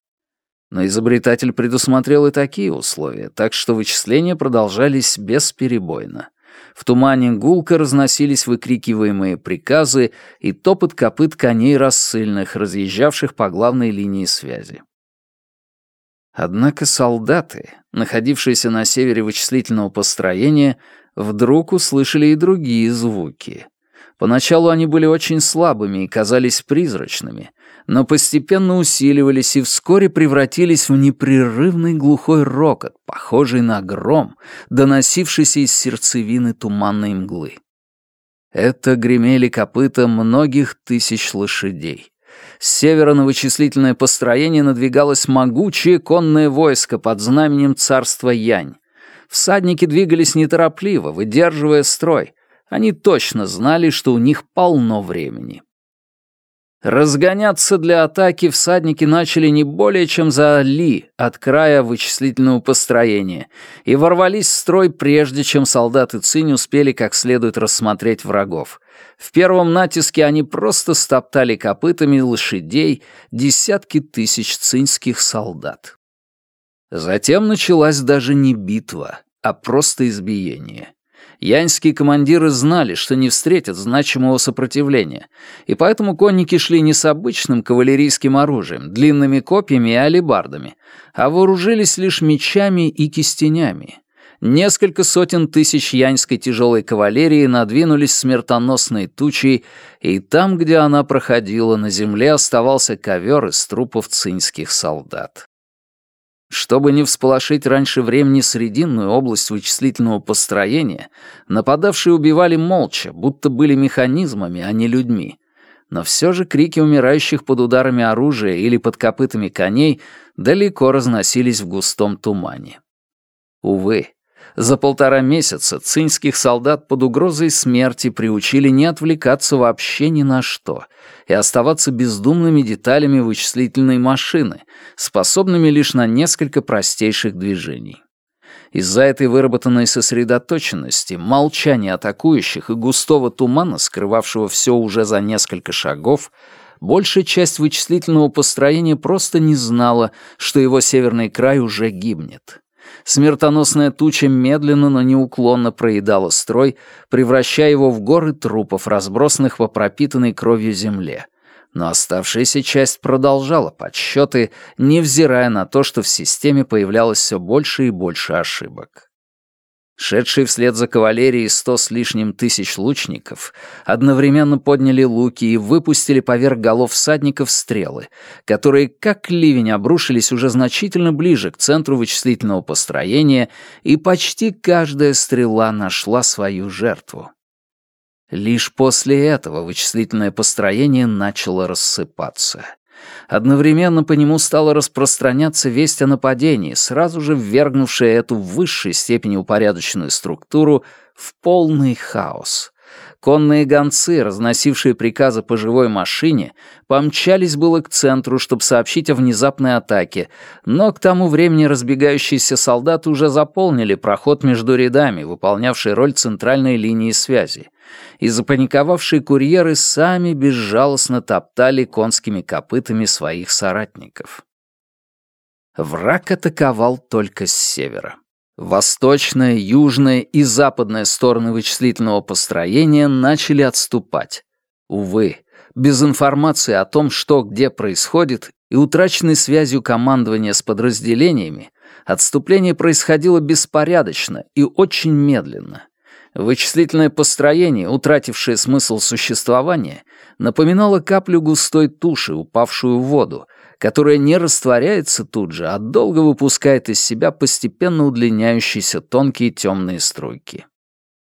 Но изобретатель предусмотрел и такие условия, так что вычисления продолжались бесперебойно. В тумане гулко разносились выкрикиваемые приказы и топот копыт коней рассыльных, разъезжавших по главной линии связи. Однако солдаты, находившиеся на севере вычислительного построения, вдруг услышали и другие звуки. Поначалу они были очень слабыми и казались призрачными, но постепенно усиливались и вскоре превратились в непрерывный глухой рокот, похожий на гром, доносившийся из сердцевины туманной мглы. Это гремели копыта многих тысяч лошадей. С севера на вычислительное построение надвигалось могучее конное войско под знаменем царства Янь. Всадники двигались неторопливо, выдерживая строй. Они точно знали, что у них полно времени. Разгоняться для атаки всадники начали не более чем за ли от края вычислительного построения и ворвались в строй прежде, чем солдаты Цинь успели как следует рассмотреть врагов. В первом натиске они просто стоптали копытами лошадей десятки тысяч цинских солдат. Затем началась даже не битва, а просто избиение. Яньские командиры знали, что не встретят значимого сопротивления, и поэтому конники шли не с обычным кавалерийским оружием, длинными копьями и алебардами, а вооружились лишь мечами и кистенями. Несколько сотен тысяч яньской тяжелой кавалерии надвинулись смертоносной тучей, и там, где она проходила, на земле оставался ковер из трупов цинских солдат. Чтобы не всполошить раньше времени срединную область вычислительного построения, нападавшие убивали молча, будто были механизмами, а не людьми. Но все же крики умирающих под ударами оружия или под копытами коней далеко разносились в густом тумане. Увы, за полтора месяца цинских солдат под угрозой смерти приучили не отвлекаться вообще ни на что и оставаться бездумными деталями вычислительной машины, способными лишь на несколько простейших движений. Из-за этой выработанной сосредоточенности, молчания атакующих и густого тумана, скрывавшего все уже за несколько шагов, большая часть вычислительного построения просто не знала, что его северный край уже гибнет. Смертоносная туча медленно, но неуклонно проедала строй, превращая его в горы трупов, разбросанных по пропитанной кровью земле. Но оставшаяся часть продолжала подсчеты, невзирая на то, что в системе появлялось все больше и больше ошибок. Шедшие вслед за кавалерией сто с лишним тысяч лучников одновременно подняли луки и выпустили поверх голов всадников стрелы, которые как ливень обрушились уже значительно ближе к центру вычислительного построения, и почти каждая стрела нашла свою жертву. Лишь после этого вычислительное построение начало рассыпаться. Одновременно по нему стала распространяться весть о нападении, сразу же ввергнувшая эту в высшей степени упорядоченную структуру в полный хаос. Конные гонцы, разносившие приказы по живой машине, помчались было к центру, чтобы сообщить о внезапной атаке, но к тому времени разбегающиеся солдаты уже заполнили проход между рядами, выполнявший роль центральной линии связи и запаниковавшие курьеры сами безжалостно топтали конскими копытами своих соратников. Враг атаковал только с севера. Восточная, южная и западная стороны вычислительного построения начали отступать. Увы, без информации о том, что где происходит, и утраченной связью командования с подразделениями, отступление происходило беспорядочно и очень медленно. Вычислительное построение, утратившее смысл существования, напоминало каплю густой туши, упавшую в воду, которая не растворяется тут же, а долго выпускает из себя постепенно удлиняющиеся тонкие темные струйки.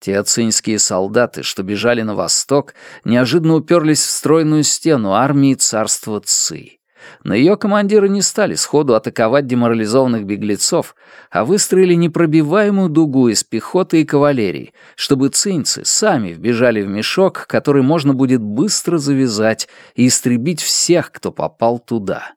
Те ацинские солдаты, что бежали на восток, неожиданно уперлись в стройную стену армии царства Ци. Но ее командиры не стали сходу атаковать деморализованных беглецов, а выстроили непробиваемую дугу из пехоты и кавалерии, чтобы цинцы сами вбежали в мешок, который можно будет быстро завязать и истребить всех, кто попал туда.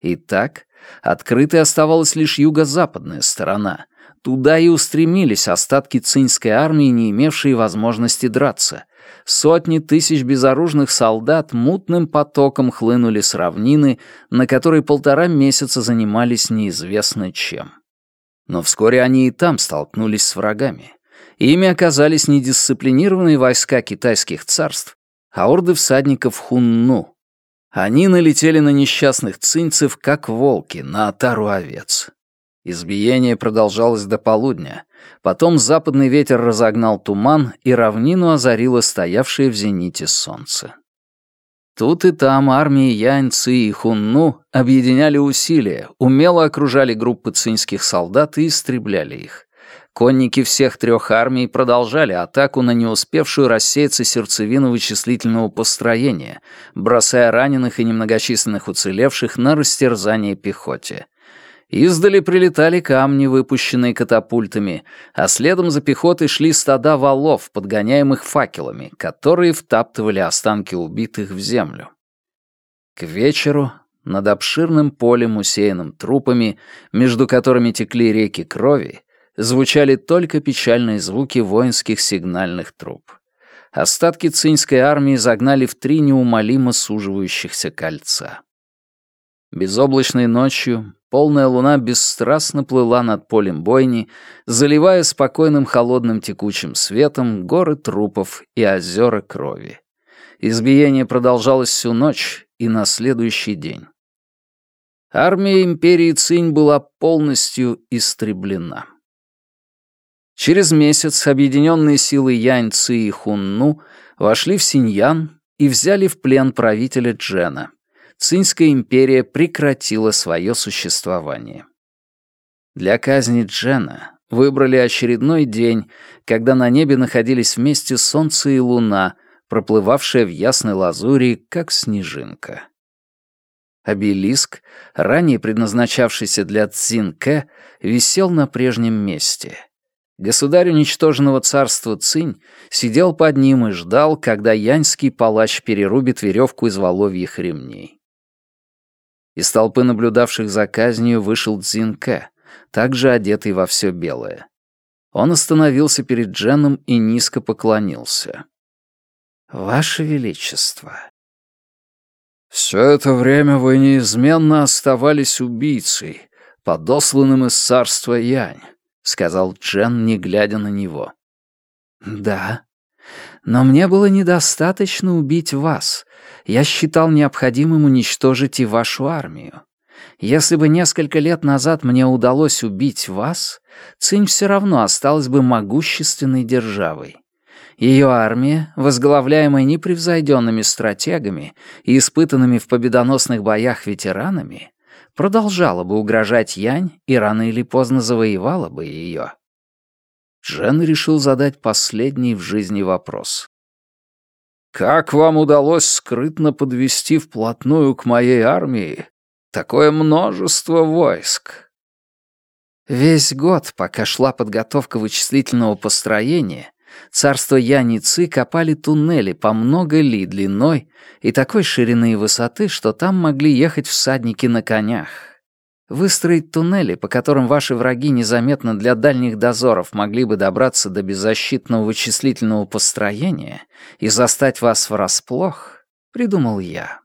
Итак, открытой оставалась лишь юго-западная сторона. Туда и устремились остатки цинской армии, не имевшие возможности драться — Сотни тысяч безоружных солдат мутным потоком хлынули с равнины, на которой полтора месяца занимались неизвестно чем. Но вскоре они и там столкнулись с врагами. Ими оказались недисциплинированные войска китайских царств, а орды всадников хунну. Они налетели на несчастных цинцев, как волки, на отару овец. Избиение продолжалось до полудня. Потом западный ветер разогнал туман, и равнину озарило стоявшее в зените солнце. Тут и там армии Яньцы и Хунну объединяли усилия, умело окружали группы цинских солдат и истребляли их. Конники всех трех армий продолжали атаку на не успевшую рассеяться сердцевину вычислительного построения, бросая раненых и немногочисленных уцелевших на растерзание пехоте. Издали прилетали камни, выпущенные катапультами, а следом за пехотой шли стада валов, подгоняемых факелами, которые втаптывали останки убитых в землю. К вечеру над обширным полем, усеянным трупами, между которыми текли реки крови, звучали только печальные звуки воинских сигнальных труб. Остатки цинской армии загнали в три неумолимо суживающихся кольца. Безоблачной ночью полная луна бесстрастно плыла над полем бойни, заливая спокойным холодным текучим светом горы трупов и озера крови. Избиение продолжалось всю ночь и на следующий день. Армия империи Цинь была полностью истреблена. Через месяц объединенные силы Янь Ци и Хунну вошли в Синьян и взяли в плен правителя Джена. Цинская империя прекратила свое существование. Для казни Джена выбрали очередной день, когда на небе находились вместе солнце и луна, проплывавшая в ясной лазури, как снежинка. Обелиск, ранее предназначавшийся для Цзинке, висел на прежнем месте. Государь уничтоженного царства Цинь сидел под ним и ждал, когда яньский палач перерубит веревку из воловьих ремней. Из толпы наблюдавших за казнью вышел Цзинке, также одетый во все белое. Он остановился перед Дженом и низко поклонился. «Ваше Величество, «Все это время вы неизменно оставались убийцей, подосланным из царства Янь», — сказал Джен, не глядя на него. «Да, но мне было недостаточно убить вас. Я считал необходимым уничтожить и вашу армию. Если бы несколько лет назад мне удалось убить вас, Цинь все равно осталась бы могущественной державой. Ее армия, возглавляемая непревзойденными стратегами и испытанными в победоносных боях ветеранами, продолжала бы угрожать Янь и рано или поздно завоевала бы ее. Джен решил задать последний в жизни вопрос. «Как вам удалось скрытно подвести вплотную к моей армии такое множество войск?» Весь год, пока шла подготовка вычислительного построения, Царство Яницы копали туннели по много ли длиной и такой ширины и высоты, что там могли ехать всадники на конях. Выстроить туннели, по которым ваши враги незаметно для дальних дозоров могли бы добраться до беззащитного вычислительного построения и застать вас врасплох, придумал я.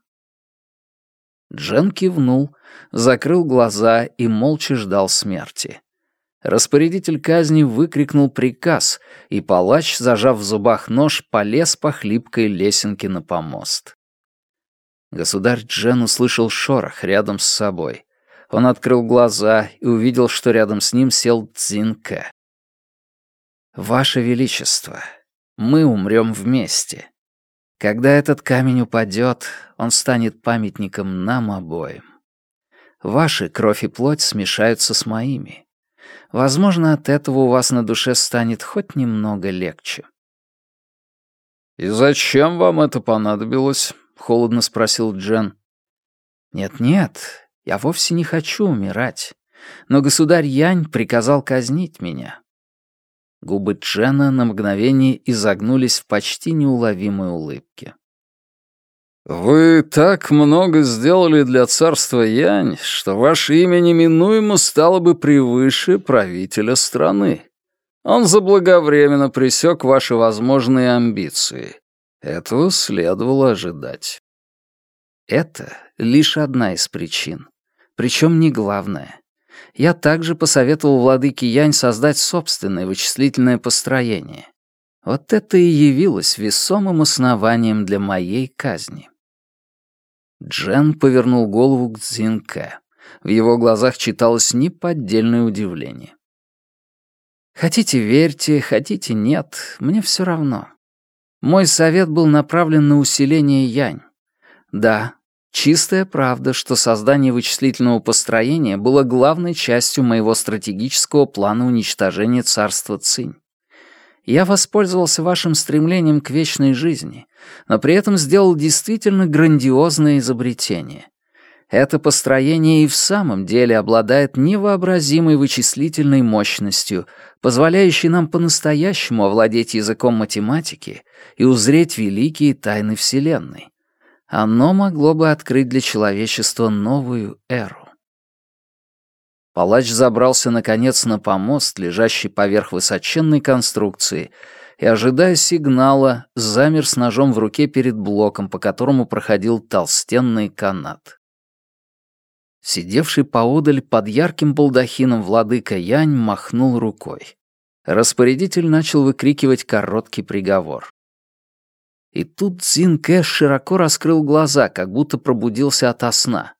Джен кивнул, закрыл глаза и молча ждал смерти. Распорядитель казни выкрикнул приказ, и палач, зажав в зубах нож, полез по хлипкой лесенке на помост. Государь Джен услышал шорох рядом с собой. Он открыл глаза и увидел, что рядом с ним сел Цзинке. «Ваше Величество, мы умрем вместе. Когда этот камень упадет, он станет памятником нам обоим. Ваши кровь и плоть смешаются с моими. Возможно, от этого у вас на душе станет хоть немного легче. «И зачем вам это понадобилось?» — холодно спросил Джен. «Нет-нет, я вовсе не хочу умирать. Но государь Янь приказал казнить меня». Губы Джена на мгновение изогнулись в почти неуловимой улыбке. «Вы так много сделали для царства Янь, что ваше имя неминуемо стало бы превыше правителя страны. Он заблаговременно пресек ваши возможные амбиции. Этого следовало ожидать». Это лишь одна из причин, причем не главная. Я также посоветовал владыке Янь создать собственное вычислительное построение. Вот это и явилось весомым основанием для моей казни. Джен повернул голову к Цзинке. В его глазах читалось неподдельное удивление. «Хотите верьте, хотите нет, мне все равно. Мой совет был направлен на усиление Янь. Да, чистая правда, что создание вычислительного построения было главной частью моего стратегического плана уничтожения царства Цинь. Я воспользовался вашим стремлением к вечной жизни, но при этом сделал действительно грандиозное изобретение. Это построение и в самом деле обладает невообразимой вычислительной мощностью, позволяющей нам по-настоящему овладеть языком математики и узреть великие тайны Вселенной. Оно могло бы открыть для человечества новую эру. Палач забрался, наконец, на помост, лежащий поверх высоченной конструкции, и, ожидая сигнала, замер с ножом в руке перед блоком, по которому проходил толстенный канат. Сидевший поодаль под ярким балдахином владыка Янь махнул рукой. Распорядитель начал выкрикивать короткий приговор. И тут Цзин Кэш широко раскрыл глаза, как будто пробудился ото сна.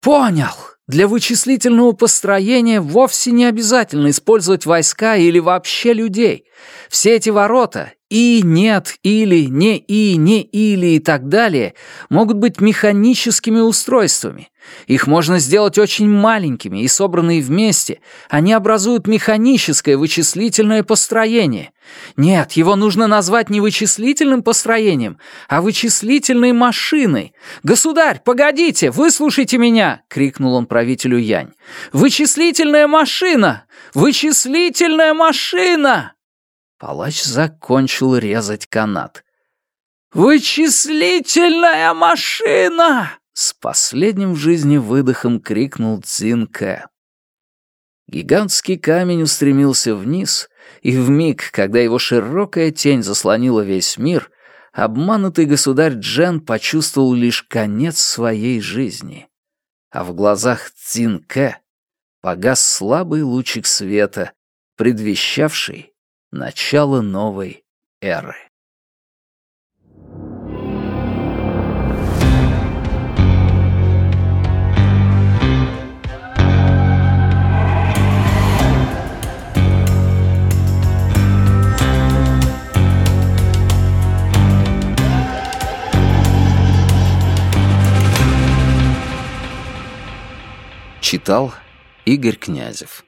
«Понял!» Для вычислительного построения вовсе не обязательно использовать войска или вообще людей. Все эти ворота «и», «нет», «или», «не и», «не или» и так далее могут быть механическими устройствами, Их можно сделать очень маленькими, и собранные вместе, они образуют механическое вычислительное построение. Нет, его нужно назвать не вычислительным построением, а вычислительной машиной. «Государь, погодите, выслушайте меня!» — крикнул он правителю Янь. «Вычислительная машина! Вычислительная машина!» Палач закончил резать канат. «Вычислительная машина!» С последним в жизни выдохом крикнул Цинке. Гигантский камень устремился вниз, и в миг, когда его широкая тень заслонила весь мир, обманутый государь Джен почувствовал лишь конец своей жизни. А в глазах Цинке погас слабый лучик света, предвещавший начало новой эры. Читал Игорь Князев